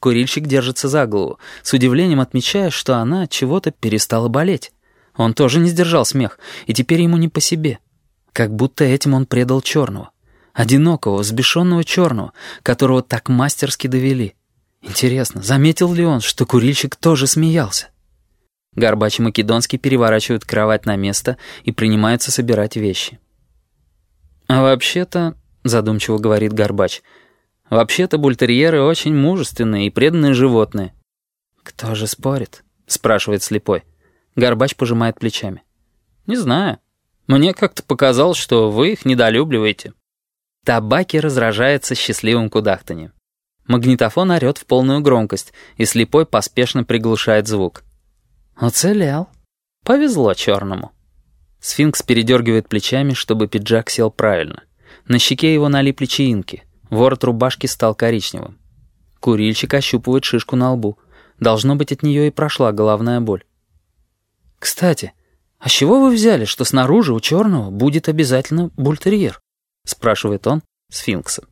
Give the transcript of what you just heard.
Курильщик держится за голову, с удивлением отмечая, что она от чего-то перестала болеть. Он тоже не сдержал смех, и теперь ему не по себе. Как будто этим он предал черного. Одинокого, взбешенного черного, которого так мастерски довели. Интересно, заметил ли он, что курильщик тоже смеялся? Горбач и Македонский переворачивают кровать на место и принимаются собирать вещи. «А вообще-то», — задумчиво говорит Горбач, — «вообще-то бультерьеры очень мужественные и преданные животные». «Кто же спорит?» — спрашивает слепой. Горбач пожимает плечами. «Не знаю. Мне как-то показалось, что вы их недолюбливаете». Табаки разражается счастливым кудахтаньем. Магнитофон орёт в полную громкость, и слепой поспешно приглушает звук. «Уцелел. Повезло черному». Сфинкс передергивает плечами, чтобы пиджак сел правильно. На щеке его налипли чаинки. Ворот рубашки стал коричневым. Курильщик ощупывает шишку на лбу. Должно быть, от нее и прошла головная боль. «Кстати, а с чего вы взяли, что снаружи у черного будет обязательно бультерьер?» — спрашивает он сфинкса.